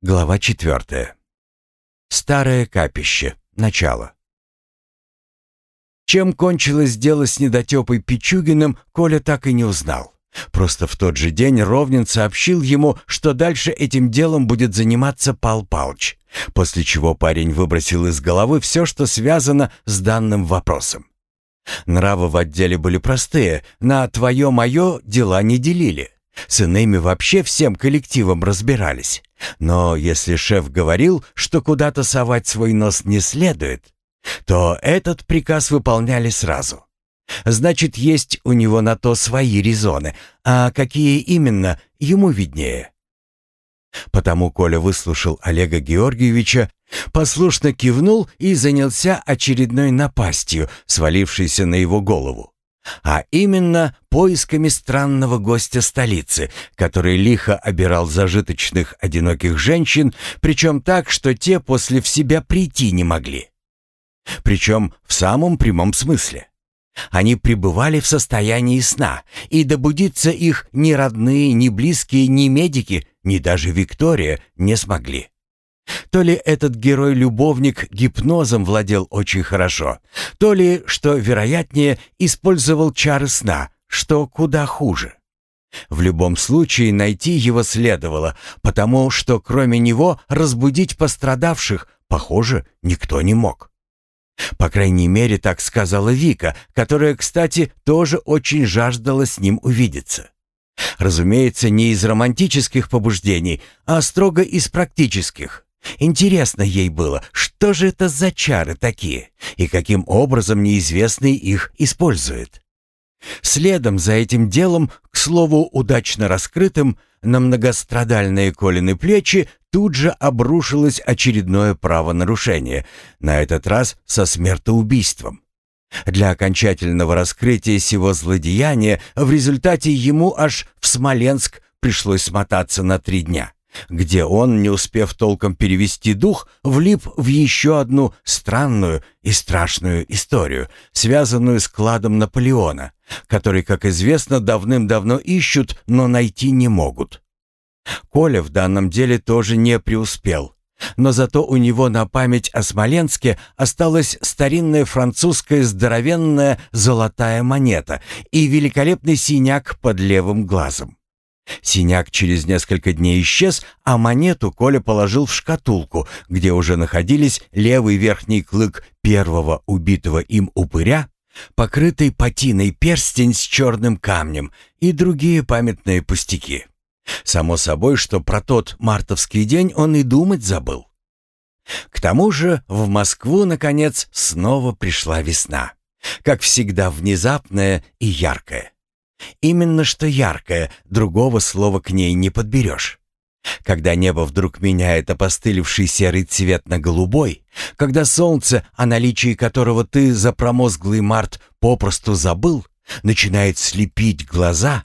Глава четвертая. Старое капище. Начало. Чем кончилось дело с недотепой Пичугиным, Коля так и не узнал. Просто в тот же день Ровнин сообщил ему, что дальше этим делом будет заниматься Пал Палыч, после чего парень выбросил из головы все, что связано с данным вопросом. Нравы в отделе были простые, на «твое-мое» дела не делили. С иными вообще всем коллективом разбирались. Но если шеф говорил, что куда-то совать свой нос не следует, то этот приказ выполняли сразу. Значит, есть у него на то свои резоны, а какие именно, ему виднее. Потому Коля выслушал Олега Георгиевича, послушно кивнул и занялся очередной напастью, свалившейся на его голову а именно поисками странного гостя столицы, который лихо обирал зажиточных одиноких женщин, причем так, что те после в себя прийти не могли. Причем в самом прямом смысле. Они пребывали в состоянии сна, и добудиться их ни родные, ни близкие, ни медики, ни даже Виктория не смогли. То ли этот герой-любовник гипнозом владел очень хорошо, то ли, что вероятнее, использовал чары сна, что куда хуже. В любом случае найти его следовало, потому что кроме него разбудить пострадавших, похоже, никто не мог. По крайней мере, так сказала Вика, которая, кстати, тоже очень жаждала с ним увидеться. Разумеется, не из романтических побуждений, а строго из практических. Интересно ей было, что же это за чары такие, и каким образом неизвестный их использует. Следом за этим делом, к слову, удачно раскрытым, на многострадальные Колины плечи тут же обрушилось очередное правонарушение, на этот раз со смертоубийством. Для окончательного раскрытия сего злодеяния в результате ему аж в Смоленск пришлось смотаться на три дня где он, не успев толком перевести дух, влип в еще одну странную и страшную историю, связанную с кладом Наполеона, который, как известно, давным-давно ищут, но найти не могут. Коля в данном деле тоже не преуспел. Но зато у него на память о Смоленске осталась старинная французская здоровенная золотая монета и великолепный синяк под левым глазом. Синяк через несколько дней исчез, а монету Коля положил в шкатулку, где уже находились левый верхний клык первого убитого им упыря, покрытый патиной перстень с черным камнем и другие памятные пустяки. Само собой, что про тот мартовский день он и думать забыл. К тому же в Москву, наконец, снова пришла весна. Как всегда, внезапная и яркая. Именно что яркое, другого слова к ней не подберешь. Когда небо вдруг меняет опостылевший серый цвет на голубой, когда солнце, о наличии которого ты за промозглый март попросту забыл, начинает слепить глаза,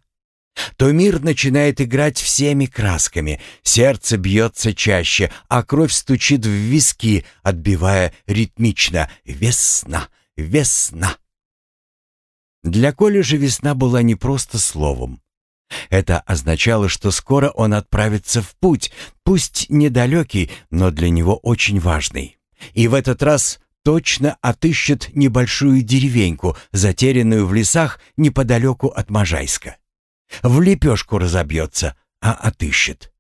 то мир начинает играть всеми красками, сердце бьется чаще, а кровь стучит в виски, отбивая ритмично «Весна! Весна!». Для Коли же весна была не просто словом. Это означало, что скоро он отправится в путь, пусть недалекий, но для него очень важный. И в этот раз точно отыщет небольшую деревеньку, затерянную в лесах неподалеку от Можайска. В лепешку разобьется, а отыщет.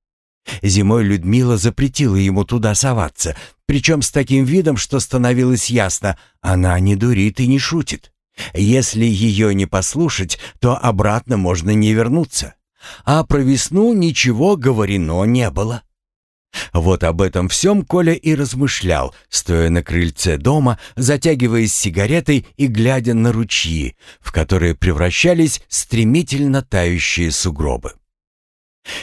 Зимой Людмила запретила ему туда соваться, причем с таким видом, что становилось ясно, она не дурит и не шутит. Если ее не послушать, то обратно можно не вернуться. А про весну ничего говорено не было. Вот об этом всем Коля и размышлял, стоя на крыльце дома, затягиваясь сигаретой и глядя на ручьи, в которые превращались стремительно тающие сугробы.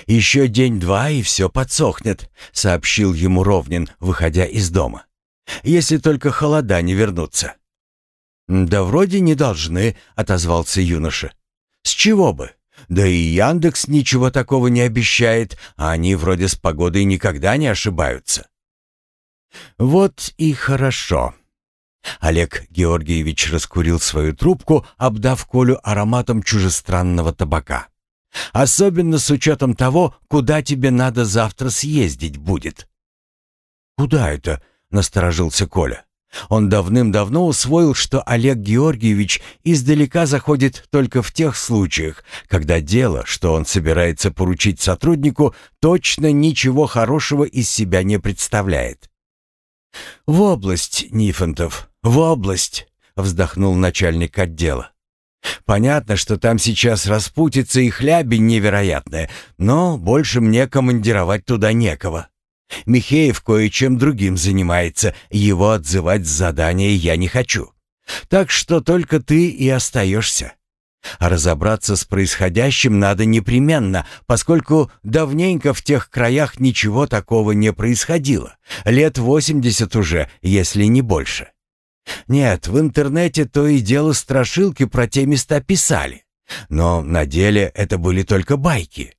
«Еще день-два, и все подсохнет», — сообщил ему Ровнин, выходя из дома. «Если только холода не вернутся». «Да вроде не должны», — отозвался юноша. «С чего бы? Да и Яндекс ничего такого не обещает, а они вроде с погодой никогда не ошибаются». «Вот и хорошо». Олег Георгиевич раскурил свою трубку, обдав Колю ароматом чужестранного табака. Особенно с учетом того, куда тебе надо завтра съездить будет». «Куда это?» — насторожился Коля. Он давным-давно усвоил, что Олег Георгиевич издалека заходит только в тех случаях, когда дело, что он собирается поручить сотруднику, точно ничего хорошего из себя не представляет. «В область, Нифонтов, в область!» — вздохнул начальник отдела. «Понятно, что там сейчас распутится и хлябень невероятная, но больше мне командировать туда некого. Михеев кое-чем другим занимается, его отзывать с задания я не хочу. Так что только ты и остаешься. А разобраться с происходящим надо непременно, поскольку давненько в тех краях ничего такого не происходило. Лет восемьдесят уже, если не больше. Нет, в интернете то и дело страшилки про те места писали. Но на деле это были только байки.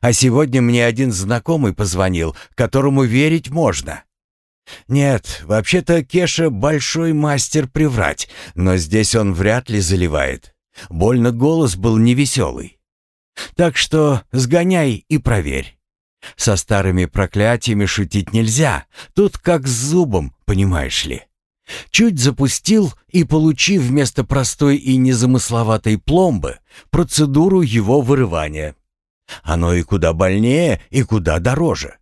А сегодня мне один знакомый позвонил, которому верить можно. Нет, вообще-то Кеша большой мастер приврать, но здесь он вряд ли заливает. Больно голос был невеселый. Так что сгоняй и проверь. Со старыми проклятиями шутить нельзя. Тут как с зубом, понимаешь ли. Чуть запустил и получи вместо простой и незамысловатой пломбы процедуру его вырывания. Оно и куда больнее, и куда дороже.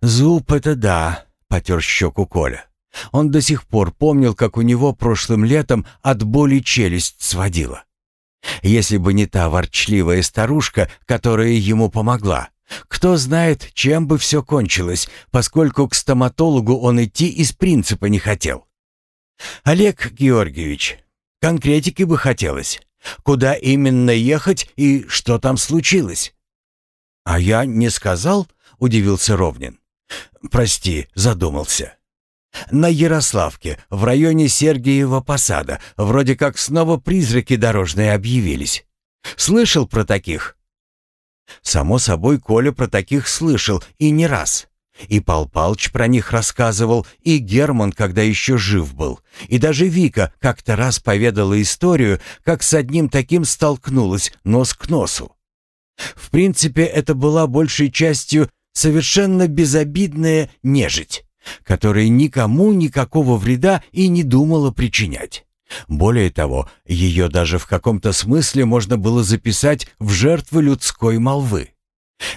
«Зуб — это да», — потер щеку Коля. Он до сих пор помнил, как у него прошлым летом от боли челюсть сводила. Если бы не та ворчливая старушка, которая ему помогла, кто знает, чем бы все кончилось, поскольку к стоматологу он идти из принципа не хотел. «Олег Георгиевич, конкретики бы хотелось. Куда именно ехать и что там случилось?» «А я не сказал?» — удивился Ровнин. «Прости, задумался». «На Ярославке, в районе Сергиева Посада, вроде как снова призраки дорожные объявились. Слышал про таких?» Само собой, Коля про таких слышал, и не раз. И Пал Палыч про них рассказывал, и Герман, когда еще жив был. И даже Вика как-то раз поведала историю, как с одним таким столкнулась нос к носу. В принципе, это была большей частью совершенно безобидная нежить, которая никому никакого вреда и не думала причинять. Более того, ее даже в каком-то смысле можно было записать в жертвы людской молвы.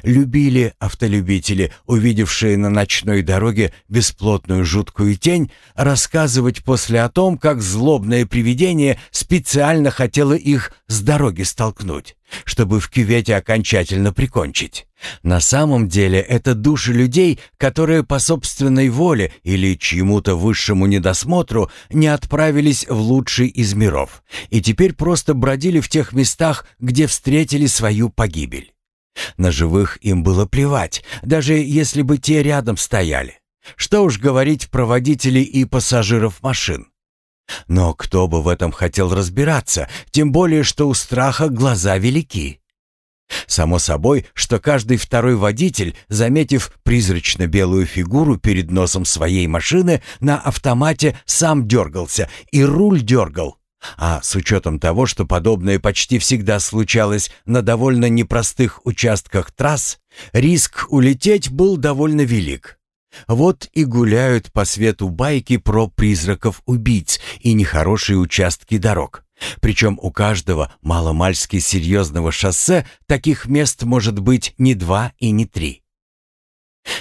Любили автолюбители, увидевшие на ночной дороге бесплотную жуткую тень, рассказывать после о том, как злобное привидение специально хотело их с дороги столкнуть, чтобы в кювете окончательно прикончить. На самом деле это души людей, которые по собственной воле или чьему-то высшему недосмотру не отправились в лучший из миров и теперь просто бродили в тех местах, где встретили свою погибель. На живых им было плевать, даже если бы те рядом стояли. Что уж говорить про водителей и пассажиров машин. Но кто бы в этом хотел разбираться, тем более, что у страха глаза велики. Само собой, что каждый второй водитель, заметив призрачно-белую фигуру перед носом своей машины, на автомате сам дергался и руль дергал, а с учетом того, что подобное почти всегда случалось на довольно непростых участках трасс, риск улететь был довольно велик. Вот и гуляют по свету байки про призраков-убийц и нехорошие участки дорог. Причем у каждого маломальски серьезного шоссе таких мест может быть не два и не три.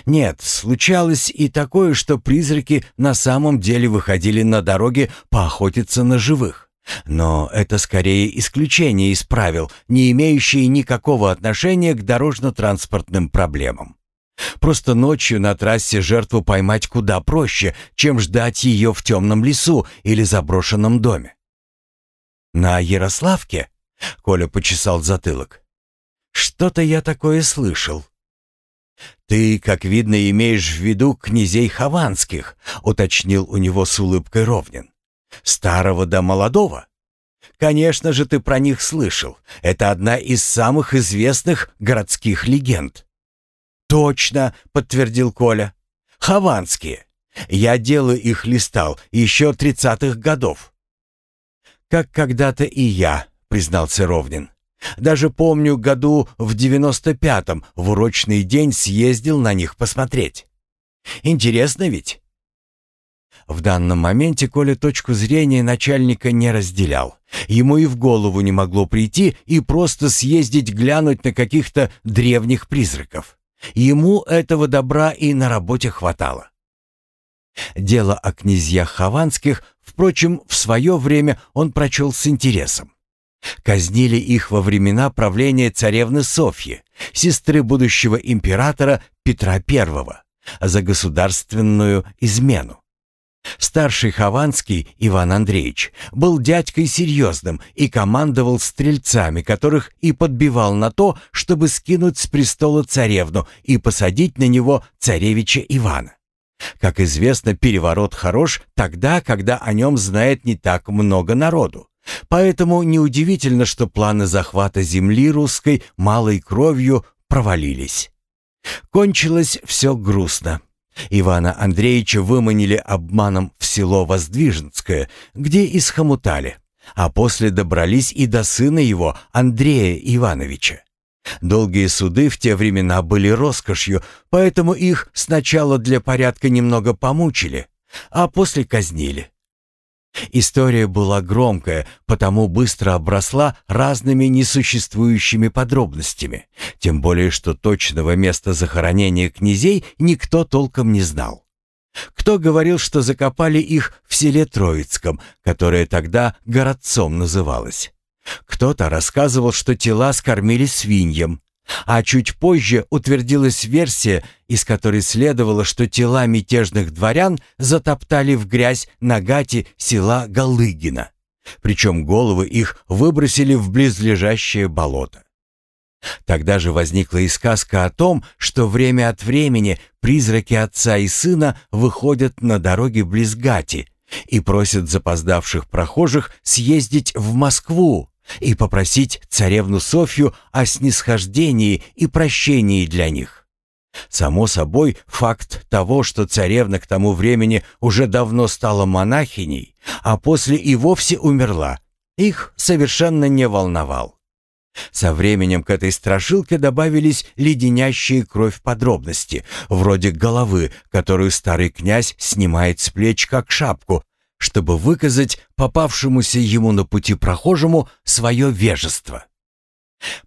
Нет, случалось и такое, что призраки на самом деле выходили на дороге поохотиться на живых. Но это скорее исключение из правил, не имеющие никакого отношения к дорожно-транспортным проблемам. Просто ночью на трассе жертву поймать куда проще, чем ждать ее в темном лесу или заброшенном доме. «На Ярославке?» — Коля почесал затылок. «Что-то я такое слышал». «Ты, как видно, имеешь в виду князей Хованских», — уточнил у него с улыбкой Ровнин. Старого до молодого? Конечно же, ты про них слышал. Это одна из самых известных городских легенд. Точно, подтвердил Коля. Хованские. Я дело их листал еще тридцатых годов. Как когда-то и я, признался Ровнин. Даже помню, году в девяносто пятом в урочный день съездил на них посмотреть. Интересно ведь? В данном моменте Коля точку зрения начальника не разделял. Ему и в голову не могло прийти и просто съездить глянуть на каких-то древних призраков. Ему этого добра и на работе хватало. Дело о князьях Хованских, впрочем, в свое время он прочел с интересом. Казнили их во времена правления царевны Софьи, сестры будущего императора Петра I, за государственную измену. Старший Хованский Иван Андреевич был дядькой серьезным и командовал стрельцами, которых и подбивал на то, чтобы скинуть с престола царевну и посадить на него царевича Ивана. Как известно, переворот хорош тогда, когда о нем знает не так много народу. Поэтому неудивительно, что планы захвата земли русской малой кровью провалились. Кончилось все грустно. Ивана Андреевича выманили обманом в село Воздвиженское, где и схомутали, а после добрались и до сына его, Андрея Ивановича. Долгие суды в те времена были роскошью, поэтому их сначала для порядка немного помучили, а после казнили. История была громкая, потому быстро обросла разными несуществующими подробностями, тем более что точного места захоронения князей никто толком не знал. Кто говорил, что закопали их в селе Троицком, которое тогда городцом называлось? Кто-то рассказывал, что тела скормили свиньям, а чуть позже утвердилась версия, из которой следовало, что тела мятежных дворян затоптали в грязь на гате села Галыгина. Причем головы их выбросили в близлежащее болото. Тогда же возникла и сказка о том, что время от времени призраки отца и сына выходят на дороге близ Гати и просят запоздавших прохожих съездить в Москву, и попросить царевну Софью о снисхождении и прощении для них. Само собой, факт того, что царевна к тому времени уже давно стала монахиней, а после и вовсе умерла, их совершенно не волновал. Со временем к этой страшилке добавились леденящие кровь подробности, вроде головы, которую старый князь снимает с плеч как шапку, чтобы выказать попавшемуся ему на пути прохожему свое вежество.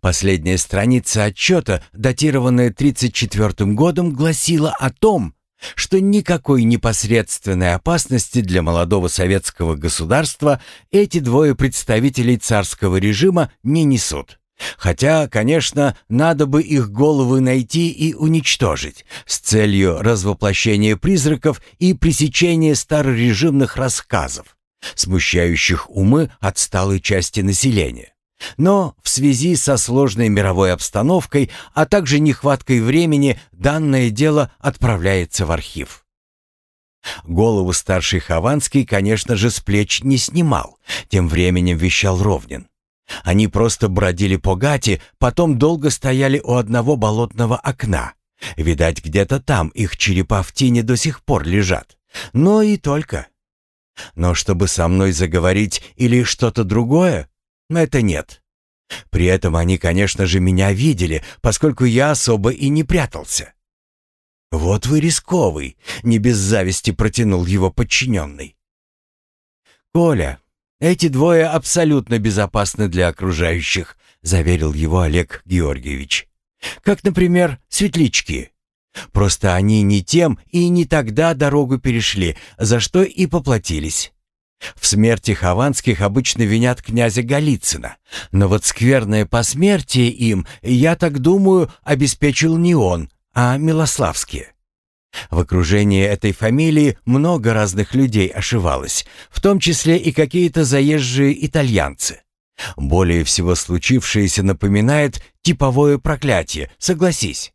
Последняя страница отчета, датированная 1934 годом, гласила о том, что никакой непосредственной опасности для молодого советского государства эти двое представителей царского режима не несут. Хотя, конечно, надо бы их головы найти и уничтожить с целью развоплощения призраков и пресечения старорежимных рассказов, смущающих умы отсталой части населения. Но в связи со сложной мировой обстановкой, а также нехваткой времени, данное дело отправляется в архив. Голову старший Хованский, конечно же, с плеч не снимал, тем временем вещал Ровнин. Они просто бродили по гате, потом долго стояли у одного болотного окна. Видать, где-то там их черепа в тени до сих пор лежат. Но и только. Но чтобы со мной заговорить или что-то другое, это нет. При этом они, конечно же, меня видели, поскольку я особо и не прятался. «Вот вы рисковый», — не без зависти протянул его подчиненный. «Коля, «Эти двое абсолютно безопасны для окружающих», — заверил его Олег Георгиевич. «Как, например, светлячки. Просто они не тем и не тогда дорогу перешли, за что и поплатились». В смерти Хованских обычно винят князя Голицына, но вот скверное посмертие им, я так думаю, обеспечил не он, а Милославские. В окружении этой фамилии много разных людей ошивалось, в том числе и какие-то заезжие итальянцы. Более всего случившееся напоминает типовое проклятие, согласись.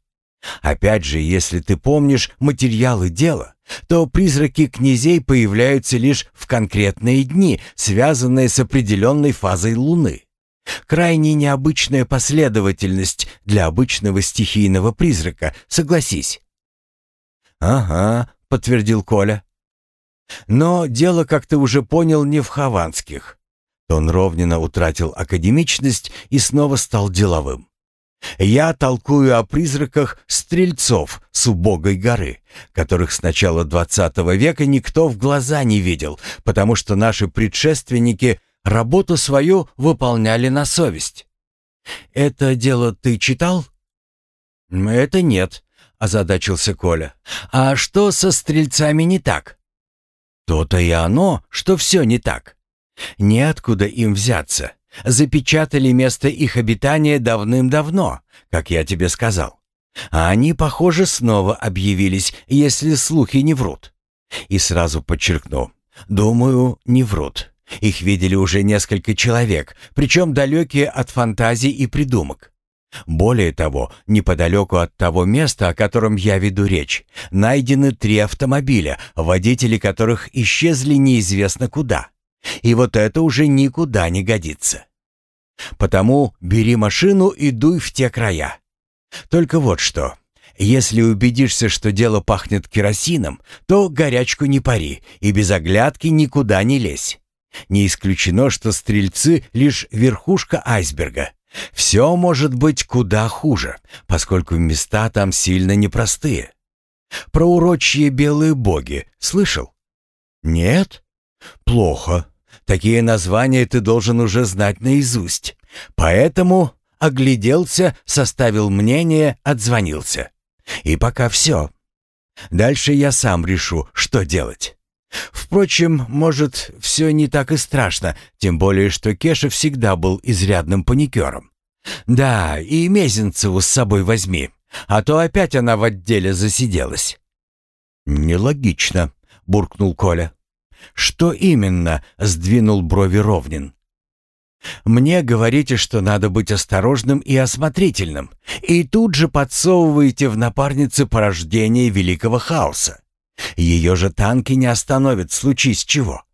Опять же, если ты помнишь материалы дела, то призраки князей появляются лишь в конкретные дни, связанные с определенной фазой Луны. Крайне необычная последовательность для обычного стихийного призрака, согласись. «Ага», — подтвердил Коля. «Но дело, как ты уже понял, не в Хованских. Тон Ровнина утратил академичность и снова стал деловым. Я толкую о призраках стрельцов с убогой горы, которых с начала XX века никто в глаза не видел, потому что наши предшественники работу свою выполняли на совесть. «Это дело ты читал?» «Это нет», — озадачился Коля. «А что со стрельцами не так?» «То-то и оно, что все не так. Неоткуда им взяться. Запечатали место их обитания давным-давно, как я тебе сказал. А они, похоже, снова объявились, если слухи не врут. И сразу подчеркну, думаю, не врут. Их видели уже несколько человек, причем далекие от фантазий и придумок. Более того, неподалеку от того места, о котором я веду речь, найдены три автомобиля, водители которых исчезли неизвестно куда. И вот это уже никуда не годится. Потому бери машину и дуй в те края. Только вот что. Если убедишься, что дело пахнет керосином, то горячку не пари и без оглядки никуда не лезь. Не исключено, что стрельцы — лишь верхушка айсберга. Все может быть куда хуже, поскольку места там сильно непростые. Про урочье белые боги слышал? Нет? Плохо. Такие названия ты должен уже знать наизусть. Поэтому огляделся, составил мнение, отзвонился. И пока все. Дальше я сам решу, что делать. Впрочем, может, все не так и страшно, тем более, что Кеша всегда был изрядным паникером. Да, и Мезенцеву с собой возьми, а то опять она в отделе засиделась. «Нелогично», — буркнул Коля. «Что именно?» — сдвинул брови Ровнин. «Мне говорите, что надо быть осторожным и осмотрительным, и тут же подсовываете в напарнице порождение великого хаоса. Ее же танки не остановят, случись чего».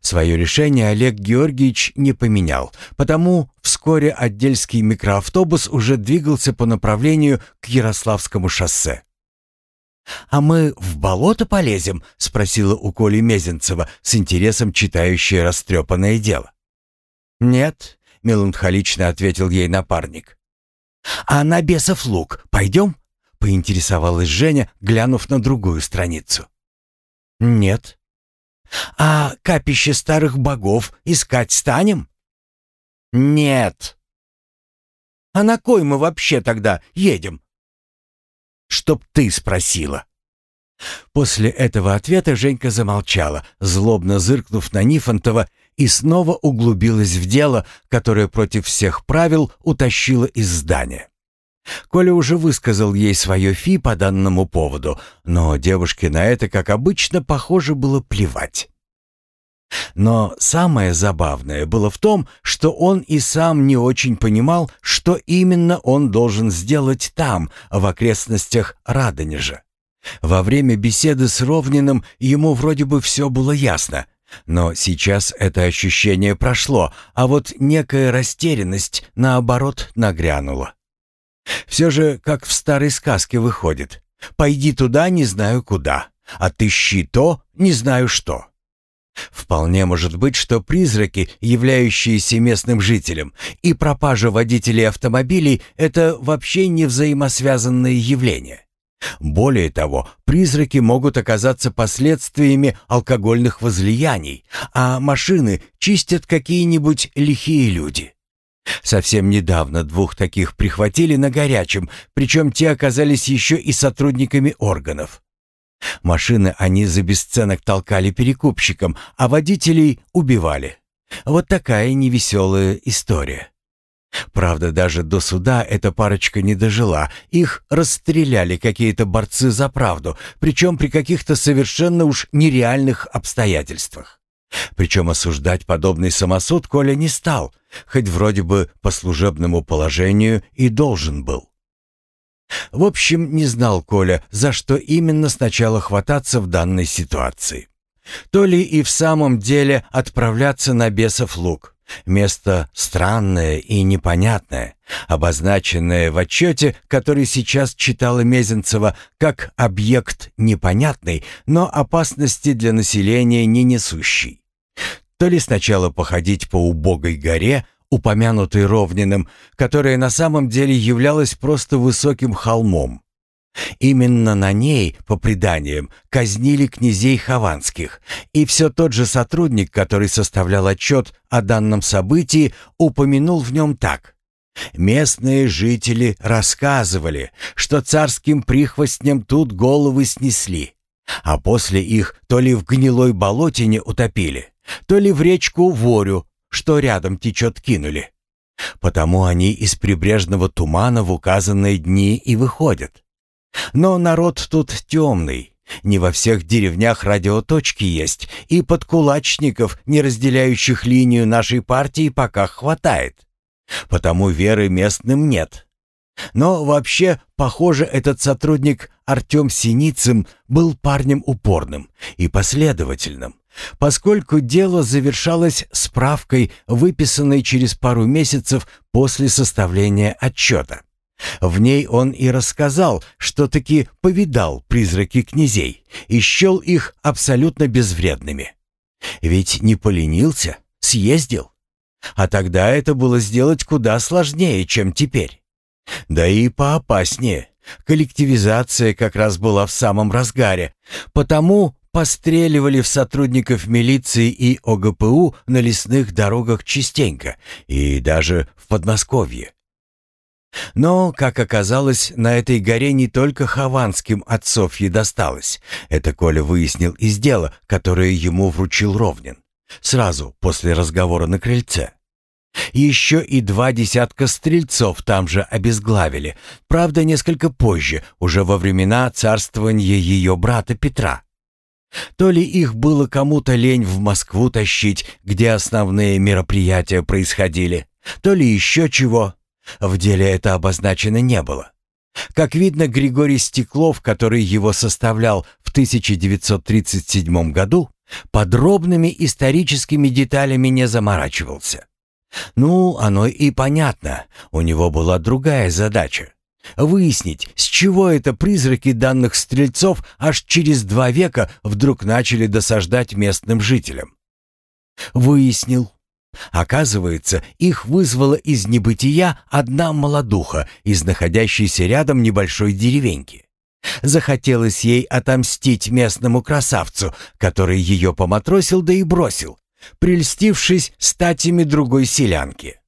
Свое решение Олег Георгиевич не поменял, потому вскоре отдельский микроавтобус уже двигался по направлению к Ярославскому шоссе. «А мы в болото полезем?» — спросила у Коли Мезенцева, с интересом читающая растрепанное дело. «Нет», — меланхолично ответил ей напарник. «А на бесов луг пойдем?» — поинтересовалась Женя, глянув на другую страницу. «Нет». «А капище старых богов искать станем?» «Нет». «А на кой мы вообще тогда едем?» чтоб ты спросила». После этого ответа Женька замолчала, злобно зыркнув на Нифонтова, и снова углубилась в дело, которое против всех правил утащило из здания. Коля уже высказал ей свое фи по данному поводу, но девушке на это, как обычно, похоже было плевать. Но самое забавное было в том, что он и сам не очень понимал, что именно он должен сделать там, в окрестностях Радонежа. Во время беседы с Ровниным ему вроде бы все было ясно, но сейчас это ощущение прошло, а вот некая растерянность, наоборот, нагрянула. Все же, как в старой сказке выходит, «Пойди туда, не знаю куда, отыщи то, не знаю что». Вполне может быть, что призраки, являющиеся местным жителем, и пропажа водителей автомобилей – это вообще не взаимосвязанные явления. Более того, призраки могут оказаться последствиями алкогольных возлияний, а машины чистят какие-нибудь лихие люди. Совсем недавно двух таких прихватили на горячем, причем те оказались еще и сотрудниками органов. Машины они за бесценок толкали перекупщикам, а водителей убивали. Вот такая невеселая история. Правда, даже до суда эта парочка не дожила. Их расстреляли какие-то борцы за правду, причем при каких-то совершенно уж нереальных обстоятельствах. Причем осуждать подобный самосуд Коля не стал, хоть вроде бы по служебному положению и должен был. В общем, не знал Коля, за что именно сначала хвататься в данной ситуации. То ли и в самом деле отправляться на бесов луг. Место странное и непонятное, обозначенное в отчете, который сейчас читала Мезенцева как объект непонятный, но опасности для населения не несущий. то ли сначала походить по убогой горе, упомянутой Ровниным, которая на самом деле являлась просто высоким холмом. Именно на ней, по преданиям, казнили князей Хованских, и все тот же сотрудник, который составлял отчет о данном событии, упомянул в нем так. Местные жители рассказывали, что царским прихвостням тут головы снесли, а после их то ли в гнилой болотине утопили, то ли в речку Ворю, что рядом течет, кинули. Потому они из прибрежного тумана в указанные дни и выходят. Но народ тут темный. Не во всех деревнях радиоточки есть, и подкулачников, не разделяющих линию нашей партии, пока хватает. Потому веры местным нет. Но вообще, похоже, этот сотрудник Артем Синицын был парнем упорным и последовательным, поскольку дело завершалось справкой, выписанной через пару месяцев после составления отчета. В ней он и рассказал, что таки повидал призраки князей и счел их абсолютно безвредными. Ведь не поленился, съездил. А тогда это было сделать куда сложнее, чем теперь. Да и поопаснее. Коллективизация как раз была в самом разгаре, потому постреливали в сотрудников милиции и ОГПУ на лесных дорогах частенько, и даже в Подмосковье. Но, как оказалось, на этой горе не только Хованским от Софьи досталось. Это Коля выяснил из дела, которое ему вручил Ровнин. Сразу после разговора на крыльце. Еще и два десятка стрельцов там же обезглавили. Правда, несколько позже, уже во времена царствования ее брата Петра. То ли их было кому-то лень в Москву тащить, где основные мероприятия происходили, то ли еще чего. В деле это обозначено не было. Как видно, Григорий Стеклов, который его составлял в 1937 году, подробными историческими деталями не заморачивался. Ну, оно и понятно, у него была другая задача. Выяснить, с чего это призраки данных стрельцов аж через два века вдруг начали досаждать местным жителям. Выяснил. Оказывается, их вызвала из небытия одна молодуха из находящейся рядом небольшой деревеньки. Захотелось ей отомстить местному красавцу, который ее поматросил да и бросил, прельстившись статями другой селянки.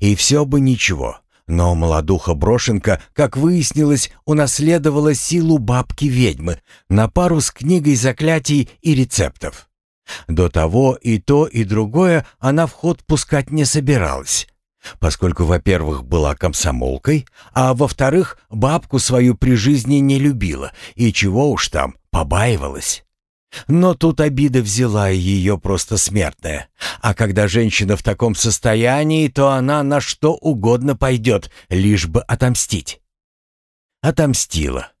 И все бы ничего, но молодуха-брошенка, как выяснилось, унаследовала силу бабки-ведьмы на пару с книгой заклятий и рецептов. До того и то, и другое она в ход пускать не собиралась, поскольку, во-первых, была комсомолкой, а во-вторых, бабку свою при жизни не любила и чего уж там, побаивалась. Но тут обида взяла ее просто смертная. А когда женщина в таком состоянии, то она на что угодно пойдет, лишь бы отомстить. Отомстила.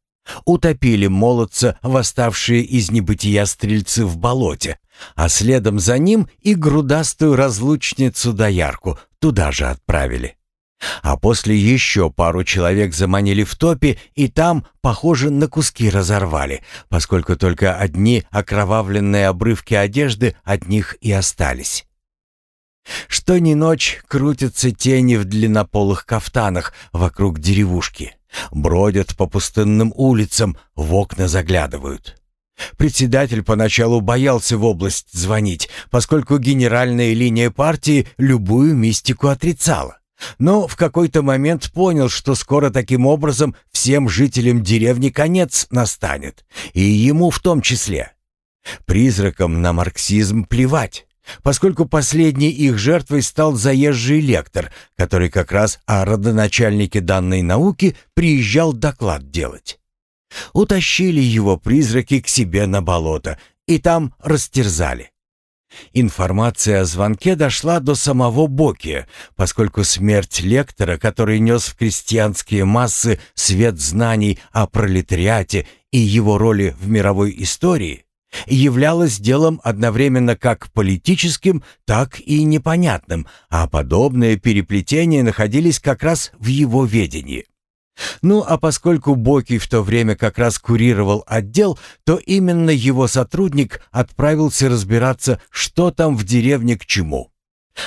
Утопили молодца, восставшие из небытия стрельцы в болоте, а следом за ним и грудастую разлучницу-доярку туда же отправили. А после еще пару человек заманили в топе и там, похоже, на куски разорвали, поскольку только одни окровавленные обрывки одежды от них и остались. Что ни ночь крутятся тени в длиннополых кафтанах вокруг деревушки, бродят по пустынным улицам, в окна заглядывают. Председатель поначалу боялся в область звонить, поскольку генеральная линия партии любую мистику отрицала. Но в какой-то момент понял, что скоро таким образом всем жителям деревни конец настанет, и ему в том числе. Призракам на марксизм плевать, поскольку последней их жертвой стал заезжий лектор, который как раз о родоначальнике данной науки приезжал доклад делать. Утащили его призраки к себе на болото и там растерзали. Информация о звонке дошла до самого Боки, поскольку смерть лектора, который нес в крестьянские массы свет знаний о пролетариате и его роли в мировой истории, являлась делом одновременно как политическим, так и непонятным, а подобные переплетения находились как раз в его ведении. Ну, а поскольку Боки в то время как раз курировал отдел, то именно его сотрудник отправился разбираться, что там в деревне к чему.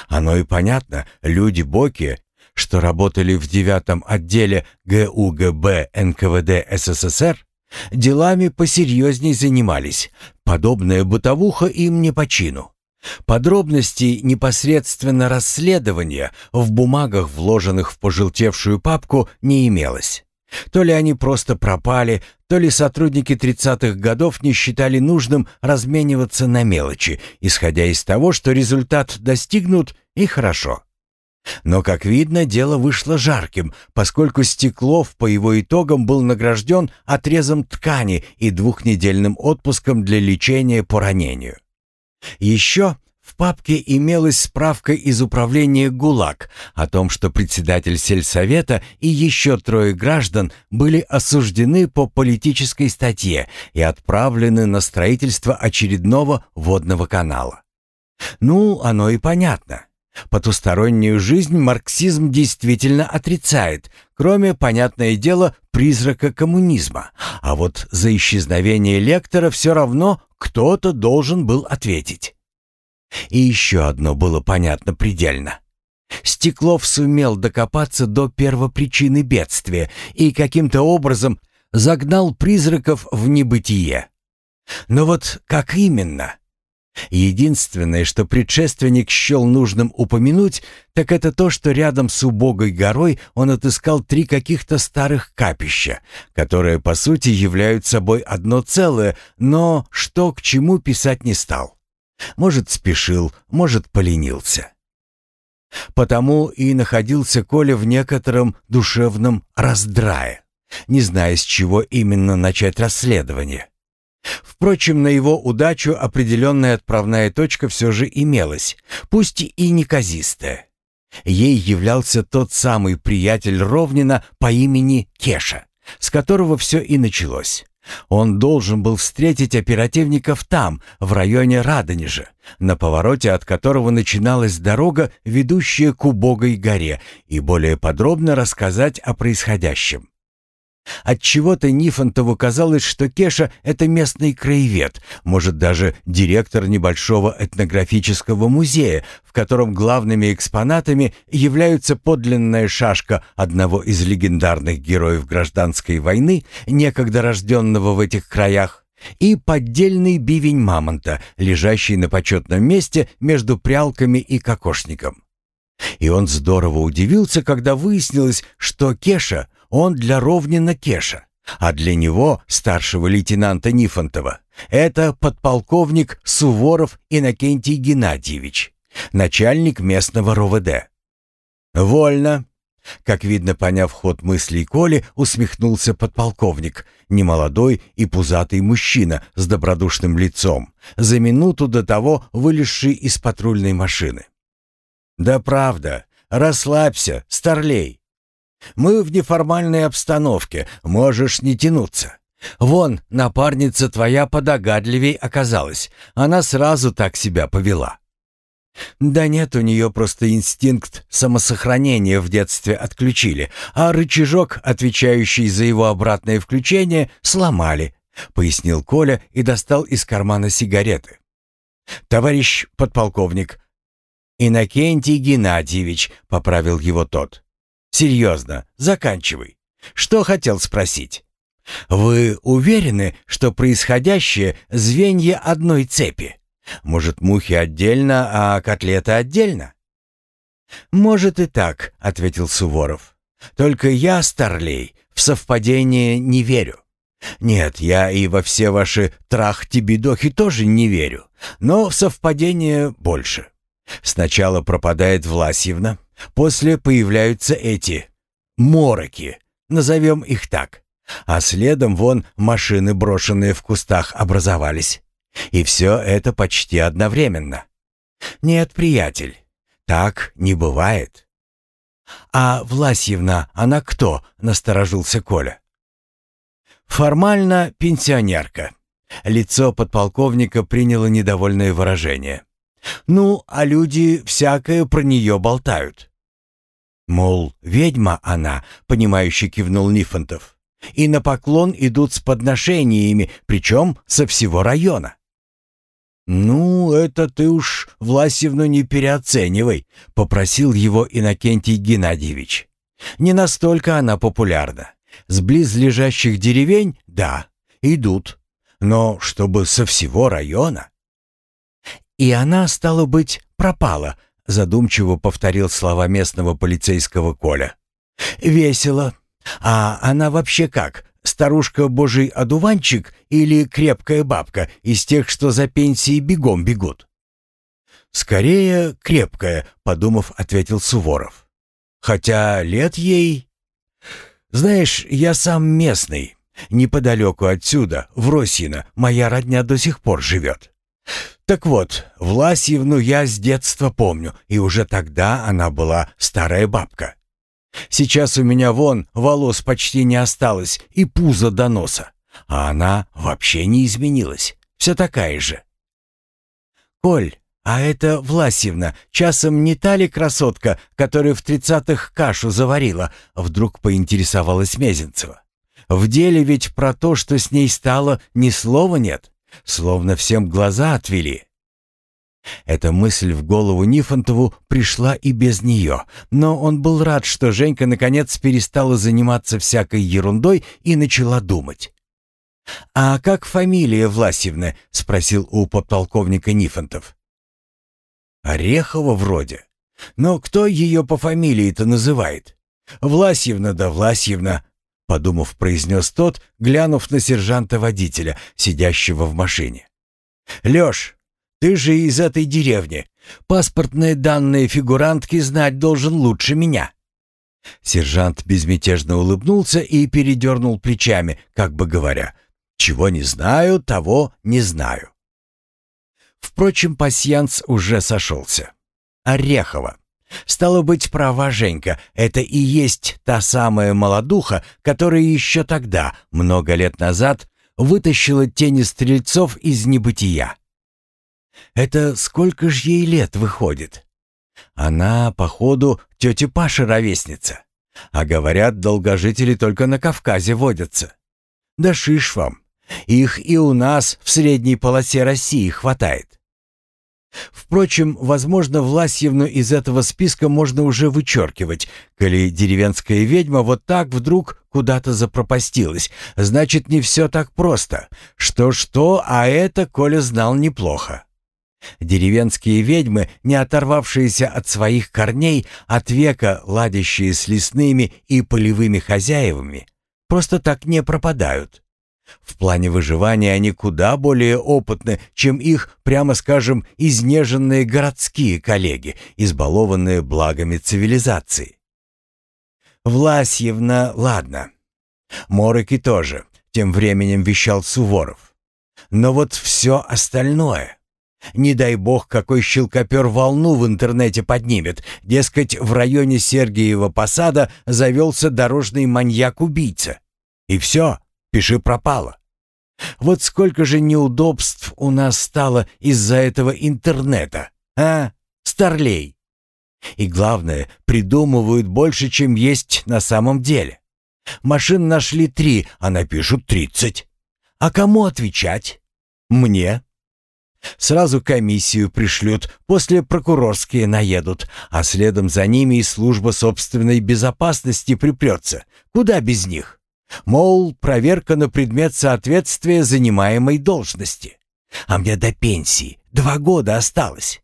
Оно и понятно, люди Боки, что работали в девятом отделе ГУГБ НКВД СССР, делами посерьезней занимались. Подобная бытовуха им не по чину. Подробностей непосредственно расследования в бумагах, вложенных в пожелтевшую папку, не имелось. То ли они просто пропали, то ли сотрудники 30-х годов не считали нужным размениваться на мелочи, исходя из того, что результат достигнут и хорошо. Но, как видно, дело вышло жарким, поскольку Стеклов по его итогам был награжден отрезом ткани и двухнедельным отпуском для лечения по ранению. Еще в папке имелась справка из управления ГУЛАГ о том, что председатель сельсовета и еще трое граждан были осуждены по политической статье и отправлены на строительство очередного водного канала. Ну, оно и понятно. Потустороннюю жизнь марксизм действительно отрицает, кроме, понятное дело, призрака коммунизма. А вот за исчезновение лектора все равно кто-то должен был ответить. И еще одно было понятно предельно. Стеклов сумел докопаться до первопричины бедствия и каким-то образом загнал призраков в небытие. Но вот как именно? Единственное, что предшественник счел нужным упомянуть, так это то, что рядом с убогой горой он отыскал три каких-то старых капища, которые по сути являются собой одно целое, но что к чему писать не стал. Может, спешил, может, поленился. Потому и находился Коля в некотором душевном раздрае, не зная, с чего именно начать расследование. Впрочем, на его удачу определенная отправная точка все же имелась, пусть и неказистая. Ей являлся тот самый приятель Ровнина по имени Кеша, с которого все и началось. Он должен был встретить оперативников там, в районе Радонежа, на повороте от которого начиналась дорога, ведущая к убогой горе, и более подробно рассказать о происходящем. Отчего-то Нифонтову казалось, что Кеша — это местный краевед, может, даже директор небольшого этнографического музея, в котором главными экспонатами являются подлинная шашка одного из легендарных героев гражданской войны, некогда рожденного в этих краях, и поддельный бивень мамонта, лежащий на почетном месте между прялками и кокошником. И он здорово удивился, когда выяснилось, что Кеша он для Ровнина Кеша, а для него, старшего лейтенанта Нифонтова, это подполковник Суворов Иннокентий Геннадьевич, начальник местного РОВД. «Вольно», как видно, поняв ход мыслей Коли, усмехнулся подполковник, немолодой и пузатый мужчина с добродушным лицом, за минуту до того вылезший из патрульной машины. «Да правда, расслабься, старлей. Мы в неформальной обстановке, можешь не тянуться. Вон, напарница твоя подогадливей оказалась. Она сразу так себя повела. Да нет, у нее просто инстинкт самосохранения в детстве отключили, а рычажок, отвечающий за его обратное включение, сломали, пояснил Коля и достал из кармана сигареты. Товарищ подполковник, Иннокентий Геннадьевич, поправил его тот. Серьезно, заканчивай. Что хотел спросить? Вы уверены, что происходящее — звенья одной цепи? Может, мухи отдельно, а котлеты отдельно? «Может и так», — ответил Суворов. «Только я, Старлей, в совпадение не верю. Нет, я и во все ваши трахти-бедохи тоже не верю, но в совпадение больше. Сначала пропадает Власьевна, После появляются эти мороки, назовем их так. А следом вон машины, брошенные в кустах, образовались. И все это почти одновременно. Нет, приятель, так не бывает. А Власьевна, она кто? Насторожился Коля. Формально пенсионерка. Лицо подполковника приняло недовольное выражение. Ну, а люди всякое про нее болтают. Мол, ведьма она, понимающе кивнул Нифонтов. И на поклон идут с подношениями, причем со всего района. «Ну, это ты уж Власевну не переоценивай», — попросил его Иннокентий Геннадьевич. «Не настолько она популярна. С близлежащих деревень, да, идут. Но чтобы со всего района...» «И она, стало быть, пропала», — задумчиво повторил слова местного полицейского Коля. «Весело. А она вообще как? Старушка божий одуванчик или крепкая бабка из тех, что за пенсией бегом бегут? Скорее крепкая, подумав, ответил Суворов. Хотя лет ей... Знаешь, я сам местный. Неподалеку отсюда, в Росино, моя родня до сих пор живет. Так вот, Власьевну я с детства помню, и уже тогда она была старая бабка. Сейчас у меня вон волос почти не осталось и пузо до носа. А она вообще не изменилась. Все такая же. «Коль, а это Власьевна, часом не та ли красотка, которая в тридцатых кашу заварила?» Вдруг поинтересовалась Мезенцева. «В деле ведь про то, что с ней стало, ни слова нет. Словно всем глаза отвели». Эта мысль в голову Нифонтову пришла и без нее, но он был рад, что Женька наконец перестала заниматься всякой ерундой и начала думать. «А как фамилия Власьевны?» — спросил у подполковника Нифонтов. «Орехова вроде. Но кто ее по фамилии-то называет? Власьевна да Власьевна», — подумав, произнес тот, глянув на сержанта-водителя, сидящего в машине. «Лёш, ты же из этой деревни. Паспортные данные фигурантки знать должен лучше меня». Сержант безмятежно улыбнулся и передернул плечами, как бы говоря, «Чего не знаю, того не знаю». Впрочем, пасьянс уже сошелся. Орехова. Стало быть, права Женька, это и есть та самая молодуха, которая еще тогда, много лет назад, вытащила тени стрельцов из небытия. Это сколько ж ей лет выходит? Она, походу, тетя Паша ровесница. А говорят, долгожители только на Кавказе водятся. Да шиш вам. Их и у нас в средней полосе России хватает. Впрочем, возможно, Власьевну из этого списка можно уже вычеркивать, коли деревенская ведьма вот так вдруг куда-то запропастилась. Значит, не все так просто. Что-что, а это Коля знал неплохо. Деревенские ведьмы, не оторвавшиеся от своих корней, от века ладящие с лесными и полевыми хозяевами, просто так не пропадают. В плане выживания они куда более опытны, чем их, прямо скажем, изнеженные городские коллеги, избалованные благами цивилизации. Власьевна, ладно. Морыки тоже, тем временем вещал Суворов. Но вот все остальное... Не дай бог, какой щелкопер волну в интернете поднимет. Дескать, в районе Сергиева Посада завелся дорожный маньяк-убийца. И все, пиши пропало. Вот сколько же неудобств у нас стало из-за этого интернета, а, старлей? И главное, придумывают больше, чем есть на самом деле. Машин нашли три, а напишут тридцать. А кому отвечать? Мне. Сразу комиссию пришлют, после прокурорские наедут, а следом за ними и служба собственной безопасности припрется. Куда без них? Мол, проверка на предмет соответствия занимаемой должности. А мне до пенсии два года осталось.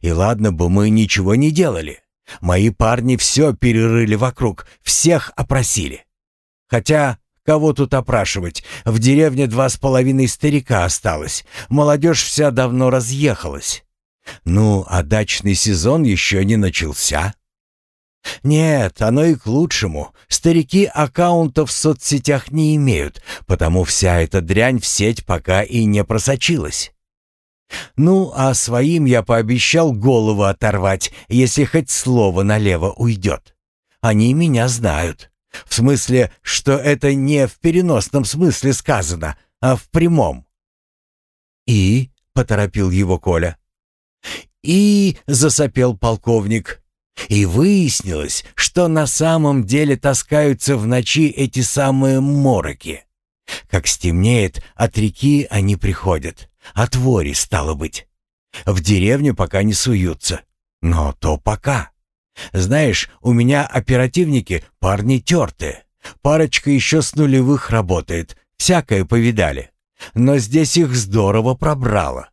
И ладно бы мы ничего не делали. Мои парни все перерыли вокруг, всех опросили. Хотя Кого тут опрашивать? В деревне два с половиной старика осталось. Молодежь вся давно разъехалась. Ну, а дачный сезон еще не начался. Нет, оно и к лучшему. Старики аккаунтов в соцсетях не имеют, потому вся эта дрянь в сеть пока и не просочилась. Ну, а своим я пообещал голову оторвать, если хоть слово налево уйдет. Они меня знают. В смысле, что это не в переносном смысле сказано, а в прямом. «И?» — поторопил его Коля. «И?» — засопел полковник. И выяснилось, что на самом деле таскаются в ночи эти самые мороки. Как стемнеет, от реки они приходят. От вори, стало быть. В деревню пока не суются. Но то пока. Знаешь, у меня оперативники парни тертые. Парочка еще с нулевых работает. Всякое повидали. Но здесь их здорово пробрало.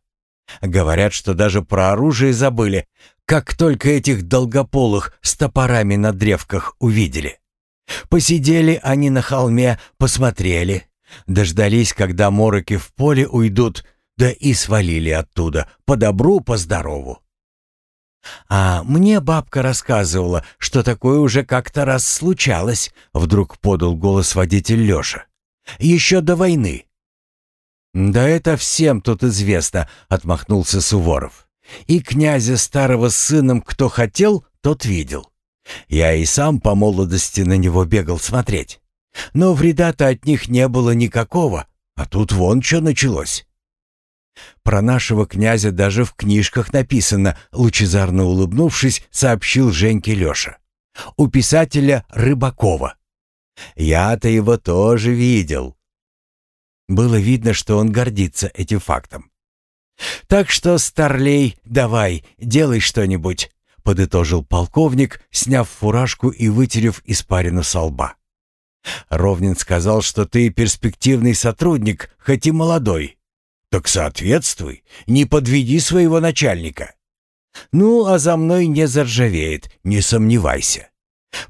Говорят, что даже про оружие забыли, как только этих долгополых с топорами на древках увидели. Посидели они на холме, посмотрели, дождались, когда мороки в поле уйдут, да и свалили оттуда, по добру, по здорову. «А мне бабка рассказывала, что такое уже как-то раз случалось», — вдруг подал голос водитель Лёша. «Еще до войны». «Да это всем тут известно», — отмахнулся Суворов. «И князя старого с сыном кто хотел, тот видел. Я и сам по молодости на него бегал смотреть. Но вреда-то от них не было никакого, а тут вон что началось». Про нашего князя даже в книжках написано, лучезарно улыбнувшись, сообщил Женьке Леша. У писателя Рыбакова. Я-то его тоже видел. Было видно, что он гордится этим фактом. «Так что, старлей, давай, делай что-нибудь», — подытожил полковник, сняв фуражку и вытерев испарину со лба. «Ровнин сказал, что ты перспективный сотрудник, хоть и молодой. Так соответствуй, не подведи своего начальника. Ну, а за мной не заржавеет, не сомневайся.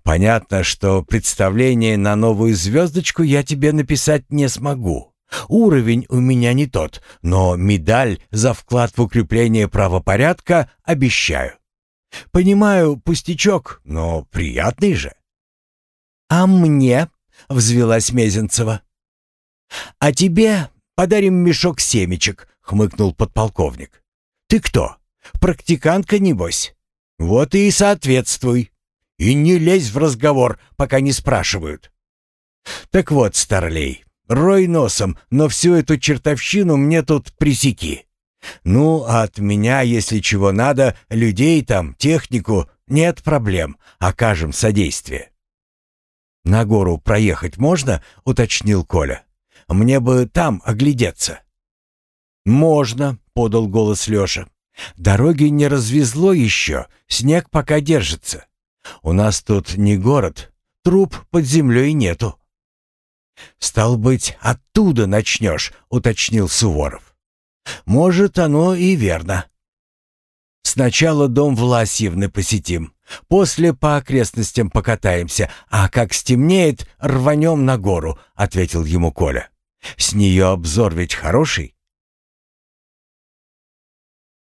Понятно, что представление на новую звездочку я тебе написать не смогу. Уровень у меня не тот, но медаль за вклад в укрепление правопорядка обещаю. Понимаю, пустячок, но приятный же. А мне, взвелась Мезенцева. А тебе Подарим мешок семечек», — хмыкнул подполковник. «Ты кто? Практикантка, небось? Вот и соответствуй. И не лезь в разговор, пока не спрашивают». «Так вот, старлей, рой носом, но всю эту чертовщину мне тут пресеки. Ну, а от меня, если чего надо, людей там, технику, нет проблем, окажем содействие». «На гору проехать можно?» — уточнил Коля. Мне бы там оглядеться». «Можно», — подал голос Леша. «Дороги не развезло еще, снег пока держится. У нас тут не город, труп под землей нету». «Стал быть, оттуда начнешь», — уточнил Суворов. «Может, оно и верно». «Сначала дом Власьевны посетим, после по окрестностям покатаемся, а как стемнеет, рванем на гору», — ответил ему Коля. С нее обзор ведь хороший.